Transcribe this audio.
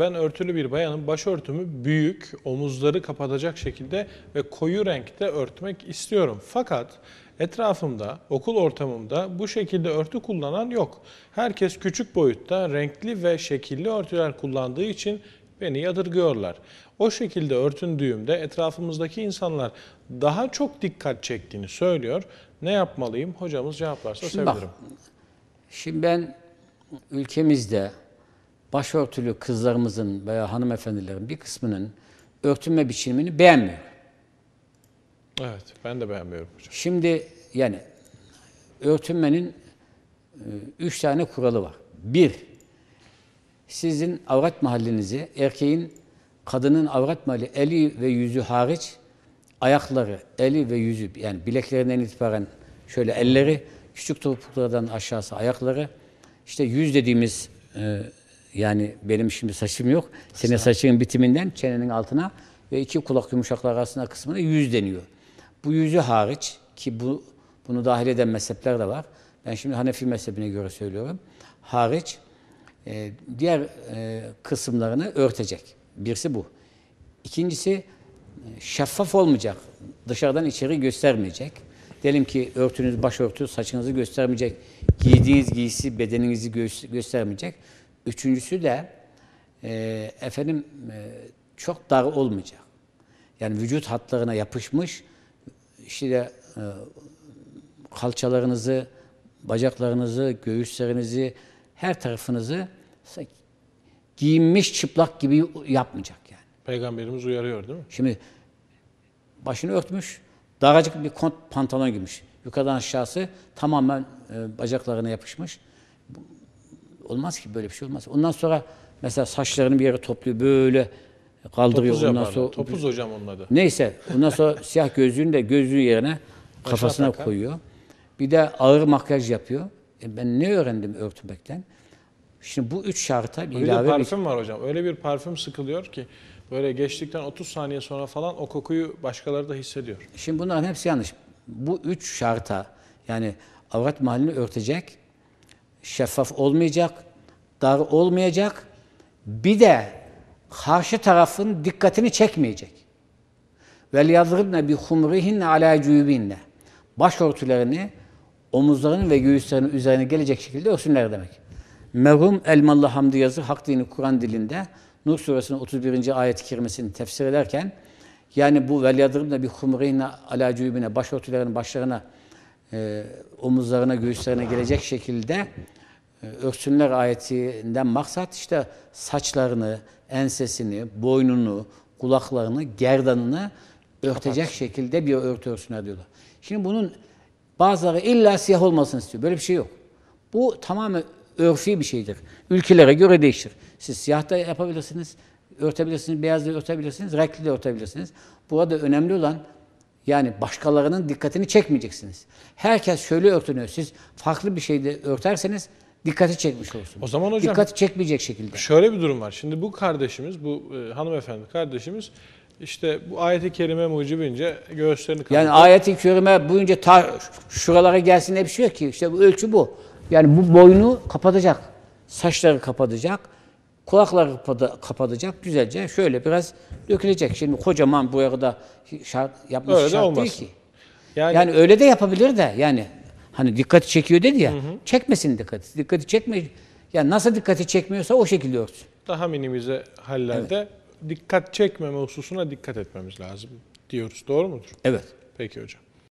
Ben örtülü bir bayanın başörtümü büyük, omuzları kapatacak şekilde ve koyu renkte örtmek istiyorum. Fakat etrafımda, okul ortamımda bu şekilde örtü kullanan yok. Herkes küçük boyutta renkli ve şekilli örtüler kullandığı için beni yadırgıyorlar. O şekilde örtündüğümde etrafımızdaki insanlar daha çok dikkat çektiğini söylüyor. Ne yapmalıyım? Hocamız cevaplarsa Şimdi bak, sevinirim. Şimdi ben ülkemizde başörtülü kızlarımızın veya hanımefendilerin bir kısmının örtünme biçimini beğenmiyor. Evet, ben de beğenmiyorum hocam. Şimdi yani örtünmenin e, üç tane kuralı var. Bir, sizin avrat mahallinizi, erkeğin, kadının avrat mahalli eli ve yüzü hariç ayakları, eli ve yüzü yani bileklerinden itibaren şöyle elleri, küçük topuklardan aşağısı ayakları, işte yüz dediğimiz e, yani benim şimdi saçım yok. Senin saçının bitiminden çenenin altına ve iki kulak yumuşaklar arasında kısmına yüz deniyor. Bu yüzü hariç ki bu bunu dahil eden mezhepler de var. Ben şimdi Hanefi mezhebine göre söylüyorum. Hariç e, diğer e, kısımlarını örtecek. Birisi bu. İkincisi e, şeffaf olmayacak. Dışarıdan içeri göstermeyecek. Diyelim ki örtünüz, başörtü saçınızı göstermeyecek. Giydiğiniz giysi bedeninizi gö- göstermeyecek. Üçüncüsü de e, efendim e, çok dar olmayacak. Yani vücut hatlarına yapışmış işte e, kalçalarınızı, bacaklarınızı, göğüslerinizi, her tarafınızı giyinmiş çıplak gibi yapmayacak yani. Peygamberimiz uyarıyor değil mi? Şimdi başını örtmüş, daracık bir kont pantolon giymiş. Yukarıdan aşağısı tamamen e, bacaklarına yapışmış. Olmaz ki böyle bir şey olmaz. Ondan sonra mesela saçlarını bir yere topluyor böyle kaldırıyor. Topuz Ondan sonra Topuz hocam onun adı. Neyse ondan sonra siyah gözlüğünü de gözlüğü yerine kafasına takar. koyuyor. Bir de ağır makyaj yapıyor. E ben ne öğrendim örtmekten? Şimdi bu üç şarta bir Bir de ilave bir parfüm var hocam. Öyle bir parfüm sıkılıyor ki böyle geçtikten 30 saniye sonra falan o kokuyu başkaları da hissediyor. Şimdi bunların hepsi yanlış. Bu üç şarta yani avrat mahallini örtecek, şeffaf olmayacak, dar olmayacak, bir de karşı tarafın dikkatini çekmeyecek. Vel yadribne bi humrihinne ala cübinne. Başörtülerini omuzlarının ve göğüslerinin üzerine gelecek şekilde örsünler demek. Merhum Elmalı Hamdi Yazır Hak Dini Kur'an dilinde Nur suresinin 31. ayet-i kerimesini tefsir ederken yani bu vel yadribne bi humrihinne ala cübinne başörtülerinin başlarına e, omuzlarına, göğüslerine gelecek şekilde e, örsünler ayetinden maksat işte saçlarını, ensesini, boynunu, kulaklarını, gerdanını örtecek şekilde bir örtü örsünler diyorlar. Şimdi bunun bazıları illa siyah olmasını istiyor. Böyle bir şey yok. Bu tamamen örfi bir şeydir. Ülkelere göre değişir. Siz siyah da yapabilirsiniz, örtebilirsiniz, beyaz da örtebilirsiniz, renkli de örtebilirsiniz. Burada önemli olan yani başkalarının dikkatini çekmeyeceksiniz. Herkes şöyle örtünüyor. Siz farklı bir şeyde örterseniz dikkati çekmiş olursunuz. O zaman hocam- Dikkati çekmeyecek şekilde. Şöyle bir durum var. Şimdi bu kardeşimiz, bu e, hanımefendi kardeşimiz işte bu ayeti kerime mucibince göğüslerini kapatıyor. Yani ayet-i kerime boyunca ta şuralara gelsin bir şey yok ki. İşte bu ölçü bu. Yani bu boynu kapatacak. Saçları kapatacak. Kulakları kapata- kapatacak. Güzelce şöyle biraz dökülecek. Şimdi kocaman bu da şart, yapması Öyle de şart olmaz. değil ki. yani, Yani öyle de yapabilir de yani hani dikkati çekiyor dedi ya. Çekmesin dikkati. Dikkati çekme. Yani nasıl dikkati çekmiyorsa o şekilde örtsün. daha minimize hallerde dikkat çekmeme hususuna dikkat etmemiz lazım diyoruz. Doğru mudur? Evet. Peki hocam.